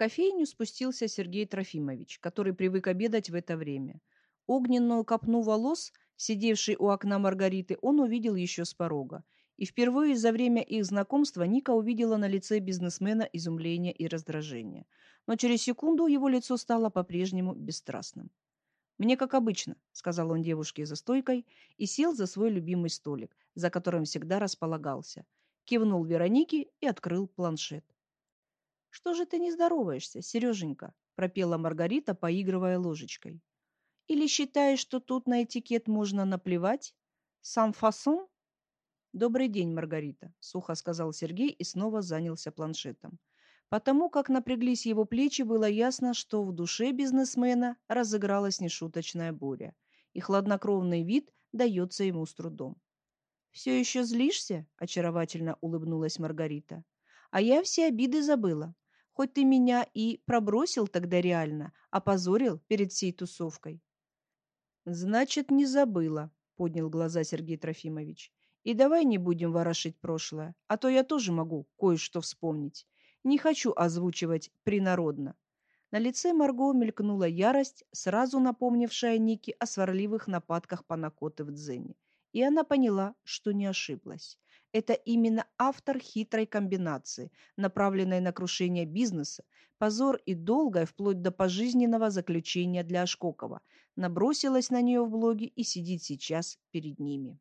кофейню спустился Сергей Трофимович, который привык обедать в это время. Огненную копну волос, сидевшей у окна Маргариты, он увидел еще с порога. И впервые за время их знакомства Ника увидела на лице бизнесмена изумление и раздражение. Но через секунду его лицо стало по-прежнему бесстрастным. «Мне как обычно», — сказал он девушке за стойкой и сел за свой любимый столик, за которым всегда располагался. Кивнул Веронике и открыл планшет. «Что же ты не здороваешься, Сереженька?» — пропела Маргарита, поигрывая ложечкой. «Или считаешь, что тут на этикет можно наплевать? Сам фасон?» «Добрый день, Маргарита», — сухо сказал Сергей и снова занялся планшетом. Потому как напряглись его плечи, было ясно, что в душе бизнесмена разыгралась нешуточная буря, и хладнокровный вид дается ему с трудом. «Все еще злишься?» – очаровательно улыбнулась Маргарита. «А я все обиды забыла. Хоть ты меня и пробросил тогда реально, опозорил перед всей тусовкой». «Значит, не забыла», – поднял глаза Сергей Трофимович. «И давай не будем ворошить прошлое, а то я тоже могу кое-что вспомнить. Не хочу озвучивать принародно. На лице Марго мелькнула ярость, сразу напомнившая Нике о сварливых нападках Панакоты в Дзене. И она поняла, что не ошиблась. Это именно автор хитрой комбинации, направленной на крушение бизнеса, позор и долгое, вплоть до пожизненного заключения для Ашкокова, набросилась на нее в блоге и сидит сейчас перед ними.